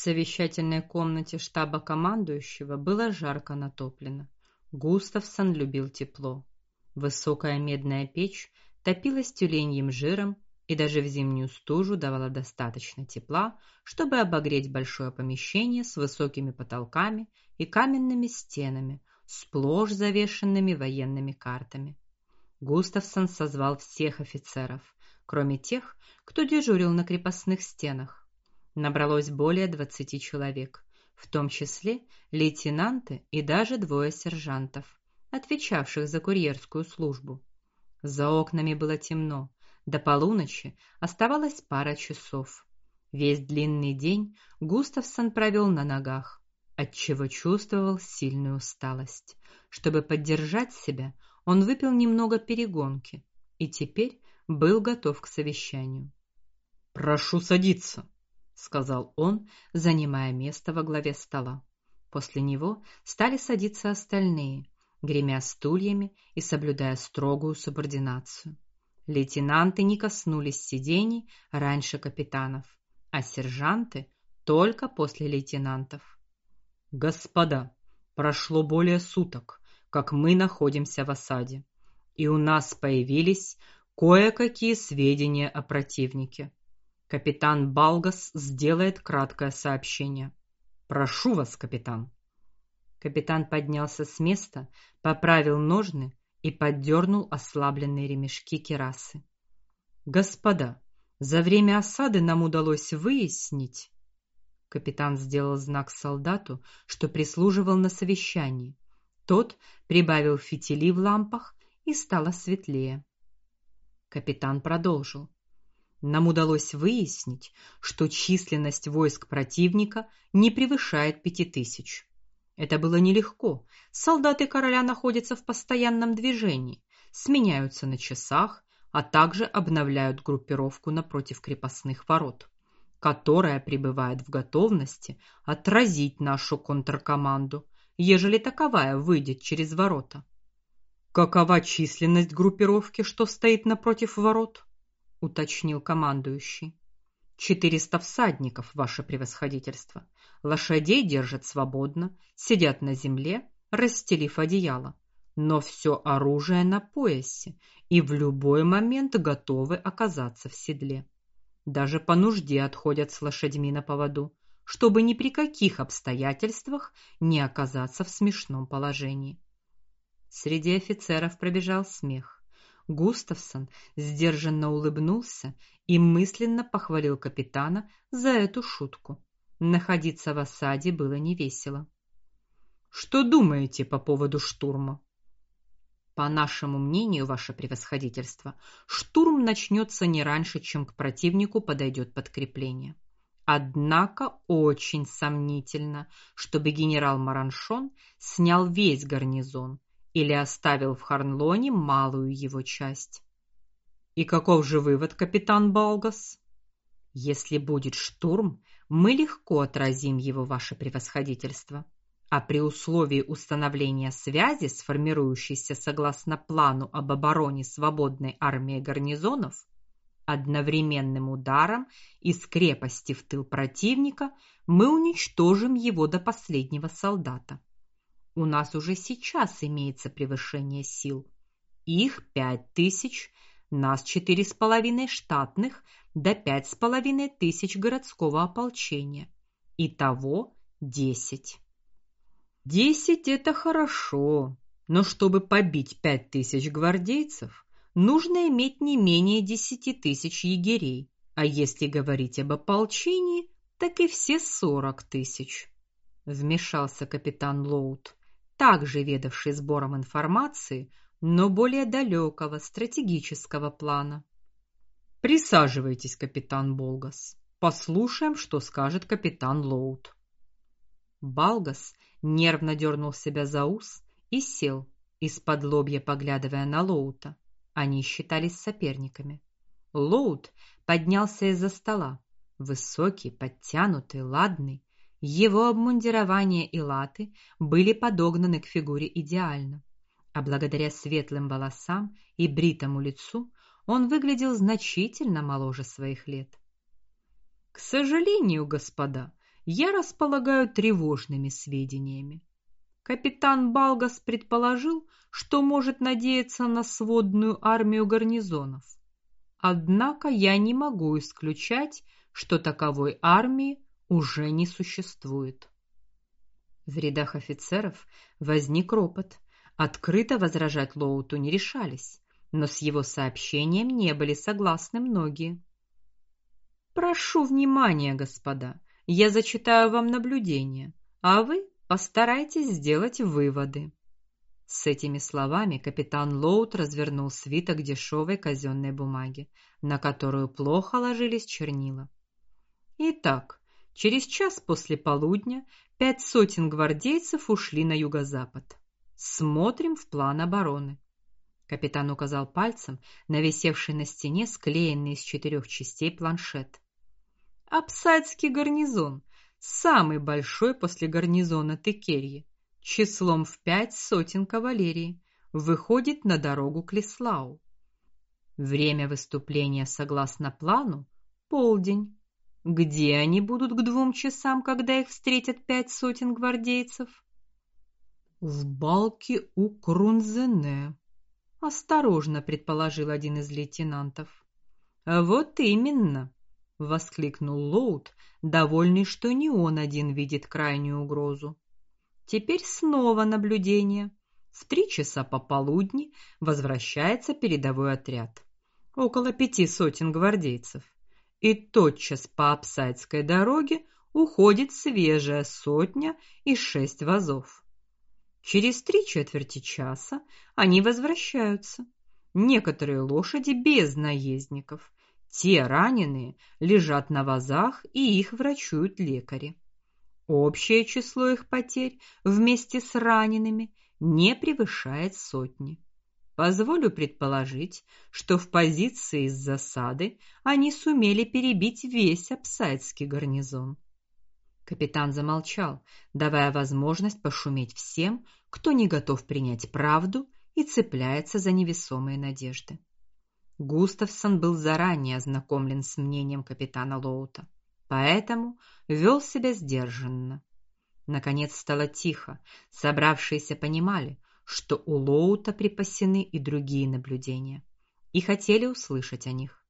совещательной комнате штаба командующего было жарко натоплено. Густавсон любил тепло. Высокая медная печь топилась тюленьим жиром и даже в зимнюю стужу давала достаточно тепла, чтобы обогреть большое помещение с высокими потолками и каменными стенами, сплошь завешенными военными картами. Густавсон созвал всех офицеров, кроме тех, кто дежурил на крепостных стенах. Набралось более двадцати человек, в том числе лейтенанты и даже двое сержантов, отвечавших за курьерскую службу. За окнами было темно. До полуночи оставалось пара часов. Весь длинный день Густавсон провел на ногах, отчего чувствовал сильную усталость. Чтобы поддержать себя, он выпил немного перегонки и теперь был готов к совещанию. "Прошу садиться", сказал он, занимая место во главе стола. После него стали садиться остальные, гремя стульями и соблюдая строгую субординацию. Лейтенанты не коснулись сидений раньше капитанов, а сержанты только после лейтенантов. Господа, прошло более суток, как мы находимся в осаде, и у нас появились кое-какие сведения о противнике. Капитан Балгас сделает краткое сообщение. Прошу вас, капитан. Капитан поднялся с места, поправил ножны и поддернул ослабленные ремешки кирасы. Господа, за время осады нам удалось выяснить, капитан сделал знак солдату, что прислуживал на совещании. Тот прибавил фитили в лампах, и стало светлее. Капитан продолжил: Нам удалось выяснить, что численность войск противника не превышает пяти тысяч. Это было нелегко. Солдаты короля находятся в постоянном движении, сменяются на часах, а также обновляют группировку напротив крепостных ворот, которая пребывает в готовности отразить нашу контркоманду, ежели таковая выйдет через ворота. Какова численность группировки, что стоит напротив ворот? Уточнил командующий. Четыреста всадников, ваше превосходительство. Лошадей держат свободно, сидят на земле, расстелив одеяло, но все оружие на поясе и в любой момент готовы оказаться в седле. Даже по нужде отходят с лошадьми на поводу, чтобы ни при каких обстоятельствах не оказаться в смешном положении. Среди офицеров пробежал смех. Густавсон сдержанно улыбнулся и мысленно похвалил капитана за эту шутку. Находиться в осаде было невесело. Что думаете по поводу штурма? По нашему мнению, ваше превосходительство, штурм начнется не раньше, чем к противнику подойдет подкрепление. Однако очень сомнительно, чтобы генерал Мараншон снял весь гарнизон или оставил в Харнлоне малую его часть. И каков же вывод, капитан Балгас? Если будет штурм, мы легко отразим его, ваше превосходительство. А при условии установления связи с формирующейся согласно плану об обороне свободной армии гарнизонов, одновременным ударом из крепости в тыл противника мы уничтожим его до последнего солдата. У нас уже сейчас имеется превышение сил. Их пять тысяч, нас четыре с половиной штатных, до пять с половиной тысяч городского ополчения. Итого десять. Десять это хорошо, но чтобы побить пять тысяч гвардейцев, нужно иметь не менее десяти тысяч егерей, а если говорить об ополчении, так и все сорок тысяч. Вмешался капитан Лоуд также ведавший сбором информации, но более далекого стратегического плана. Присаживайтесь, капитан Болгас. Послушаем, что скажет капитан Лоуд. Балгас нервно дернул себя за ус и сел, из-под лобья поглядывая на Лоута. Они считались соперниками. Лоут поднялся из-за стола, высокий, подтянутый, ладный, его обмундирование и латы были подогнаны к фигуре идеально, а благодаря светлым волосам и бритому лицу он выглядел значительно моложе своих лет. К сожалению, господа, я располагаю тревожными сведениями. Капитан Балгас предположил, что может надеяться на сводную армию гарнизонов. Однако я не могу исключать, что таковой армии уже не существует. В рядах офицеров возник ропот. Открыто возражать Лоуту не решались, но с его сообщением не были согласны многие. Прошу внимания, господа. Я зачитаю вам наблюдения, а вы постарайтесь сделать выводы. С этими словами капитан Лоут развернул свиток дешевой казенной бумаги, на которую плохо ложились чернила. Итак, через час после полудня пять сотен гвардейцев ушли на юго-запад. Смотрим в план обороны. Капитан указал пальцем на висевший на стене склеенный из четырех частей планшет. Апсайдский гарнизон, самый большой после гарнизона Текерьи, числом в пять сотен кавалерии, выходит на дорогу к Леслау. Время выступления согласно плану полдень. Где они будут к двум часам, когда их встретят пять сотен гвардейцев? В балке у Крунзене, осторожно предположил один из лейтенантов. Вот именно, воскликнул Лоуд, довольный, что не он один видит крайнюю угрозу. Теперь снова наблюдение. В три часа пополудни возвращается передовой отряд. Около пяти сотен гвардейцев. И тотчас по Апсайдской дороге уходит свежая сотня и шесть вазов. Через три четверти часа они возвращаются. Некоторые лошади без наездников, те раненые лежат на вазах, и их врачуют лекари. Общее число их потерь вместе с ранеными не превышает сотни. Позволю предположить, что в позиции из засады они сумели перебить весь Апсайдский гарнизон. Капитан замолчал, давая возможность пошуметь всем, кто не готов принять правду и цепляется за невесомые надежды. Густавсон был заранее ознакомлен с мнением капитана Лоута, поэтому вел себя сдержанно. Наконец стало тихо. Собравшиеся понимали, что у Лоута припасены и другие наблюдения, и хотели услышать о них.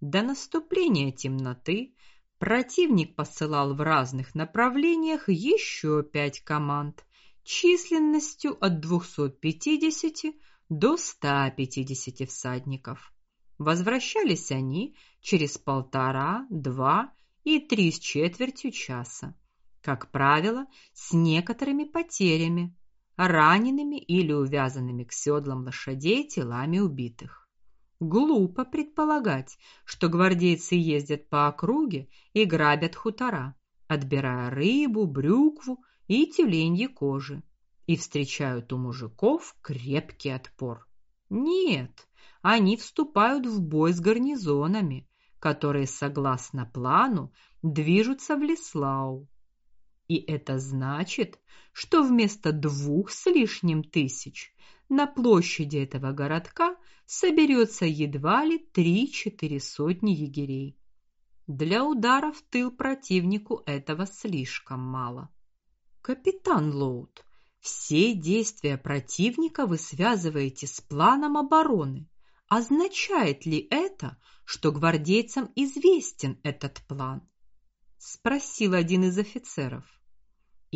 До наступления темноты противник посылал в разных направлениях еще пять команд численностью от 250 до 150 всадников. Возвращались они через полтора, два и три с четвертью часа, как правило, с некоторыми потерями, ранеными или увязанными к седлам лошадей телами убитых. Глупо предполагать, что гвардейцы ездят по округе и грабят хутора, отбирая рыбу, брюкву и тюленьи кожи и встречают у мужиков крепкий отпор. Нет, они вступают в бой с гарнизонами, которые согласно плану движутся в Леслау. И это значит, что вместо двух с лишним тысяч на площади этого городка соберется едва ли три-четыре сотни егерей. Для удара в тыл противнику этого слишком мало. Капитан Лоуд, все действия противника вы связываете с планом обороны. Означает ли это, что гвардейцам известен этот план? спросил один из офицеров.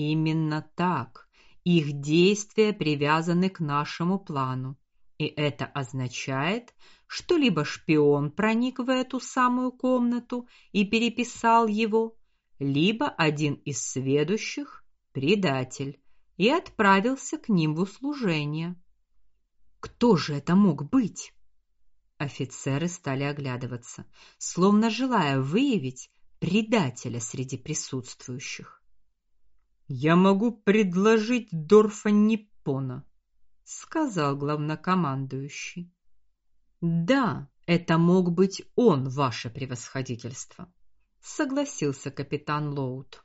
Именно так. Их действия привязаны к нашему плану. И это означает, что либо шпион проник в эту самую комнату и переписал его, либо один из сведущих предатель и отправился к ним в услужение. Кто же это мог быть? Офицеры стали оглядываться, словно желая выявить предателя среди присутствующих. Я могу предложить Дорфа Ниппона, сказал главнокомандующий. Да, это мог быть он, ваше превосходительство, согласился капитан Лоуд.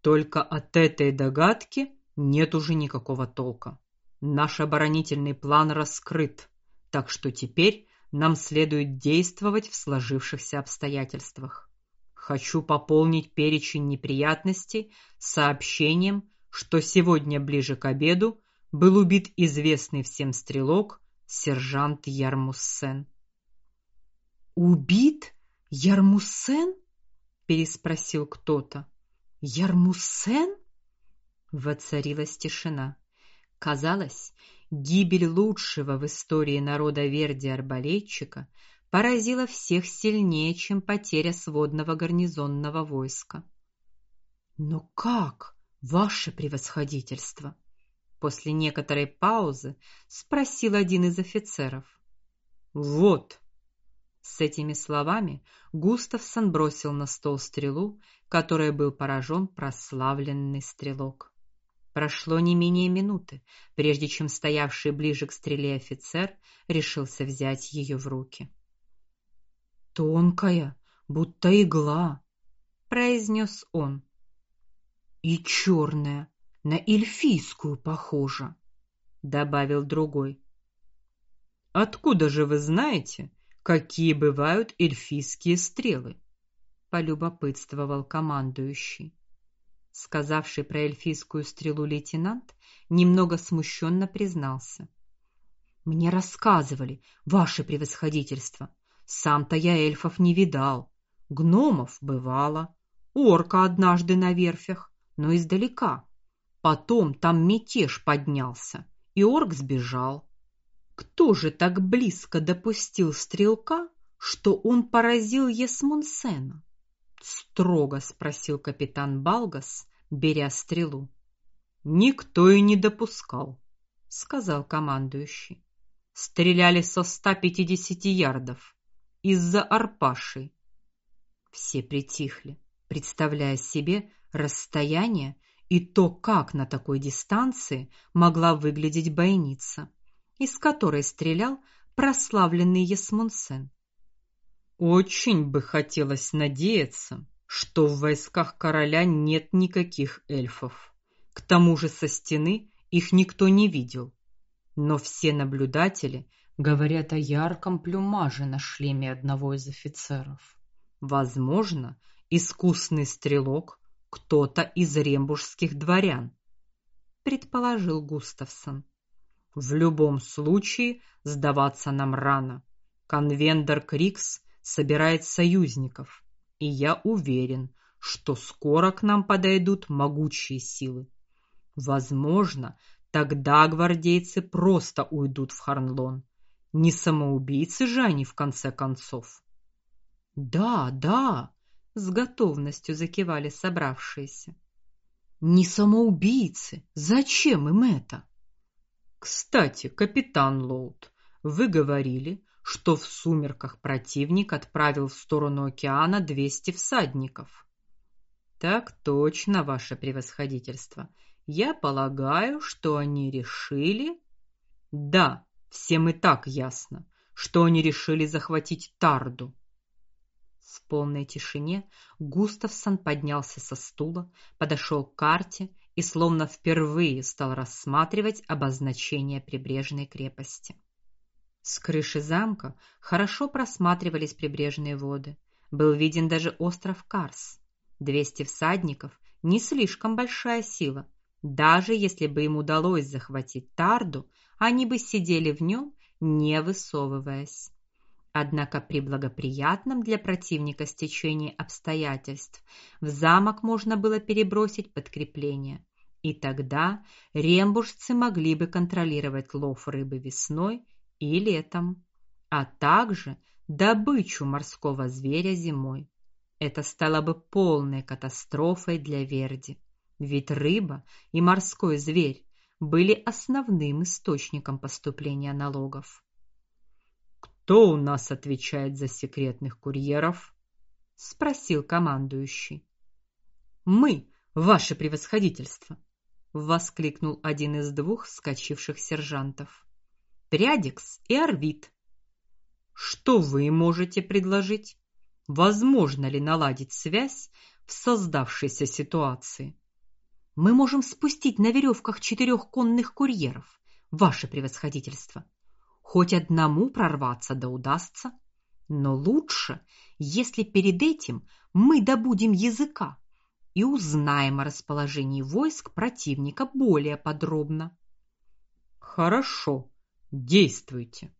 Только от этой догадки нет уже никакого толка. Наш оборонительный план раскрыт, так что теперь нам следует действовать в сложившихся обстоятельствах. Хочу пополнить перечень неприятностей сообщением, что сегодня ближе к обеду был убит известный всем стрелок сержант Ярмуссен. Убит Ярмуссен? переспросил кто-то. Ярмуссен? Воцарилась тишина. Казалось, гибель лучшего в истории народа Верди арбалетчика поразила всех сильнее, чем потеря сводного гарнизонного войска. Но как, ваше превосходительство? После некоторой паузы спросил один из офицеров. Вот. С этими словами Густавсон бросил на стол стрелу, которой был поражен прославленный стрелок. Прошло не менее минуты, прежде чем стоявший ближе к стреле офицер решился взять ее в руки. Тонкая, будто игла, произнес он. И черная, на эльфийскую похожа, добавил другой. Откуда же вы знаете, какие бывают эльфийские стрелы? полюбопытствовал командующий. Сказавший про эльфийскую стрелу лейтенант немного смущенно признался: Мне рассказывали, ваше превосходительство. Сам-то я эльфов не видал. Гномов бывало, орка однажды на верфях, но издалека. Потом там мятеж поднялся, и орк сбежал. Кто же так близко допустил стрелка, что он поразил Есмунсена? строго спросил капитан Балгас, беря стрелу. Никто и не допускал, сказал командующий. Стреляли со 150 ярдов из-за арпаши. Все притихли, представляя себе расстояние и то, как на такой дистанции могла выглядеть бойница, из которой стрелял прославленный Есмунсен. Очень бы хотелось надеяться, что в войсках короля нет никаких эльфов. К тому же со стены их никто не видел. Но все наблюдатели говорят о ярком плюмаже на шлеме одного из офицеров. Возможно, искусный стрелок кто-то из рембургских дворян, предположил Густавсон. В любом случае, сдаваться нам рано. Конвендор Крикс собирает союзников, и я уверен, что скоро к нам подойдут могучие силы. Возможно, тогда гвардейцы просто уйдут в Харнлон. Не самоубийцы же они в конце концов. Да, да, с готовностью закивали собравшиеся. Не самоубийцы. Зачем им это? Кстати, капитан Лоуд, вы говорили, что в сумерках противник отправил в сторону океана 200 всадников. Так точно, ваше превосходительство. Я полагаю, что они решили Да, всем и так ясно, что они решили захватить Тарду. В полной тишине Густавсон поднялся со стула, подошел к карте и словно впервые стал рассматривать обозначение прибрежной крепости. С крыши замка хорошо просматривались прибрежные воды. Был виден даже остров Карс. Двести всадников не слишком большая сила. Даже если бы им удалось захватить Тарду, они бы сидели в нем, не высовываясь. Однако при благоприятном для противника стечении обстоятельств в замок можно было перебросить подкрепление, и тогда рембуржцы могли бы контролировать лов рыбы весной и летом, а также добычу морского зверя зимой. Это стало бы полной катастрофой для Верди, ведь рыба и морской зверь были основным источником поступления налогов. Кто у нас отвечает за секретных курьеров? спросил командующий. Мы, ваше превосходительство, воскликнул один из двух вскочивших сержантов. Прядикс и Арвид. Что вы можете предложить? Возможно ли наладить связь в создавшейся ситуации? мы можем спустить на веревках четырех конных курьеров, ваше превосходительство. Хоть одному прорваться да удастся, но лучше, если перед этим мы добудем языка и узнаем о расположении войск противника более подробно. Хорошо, действуйте.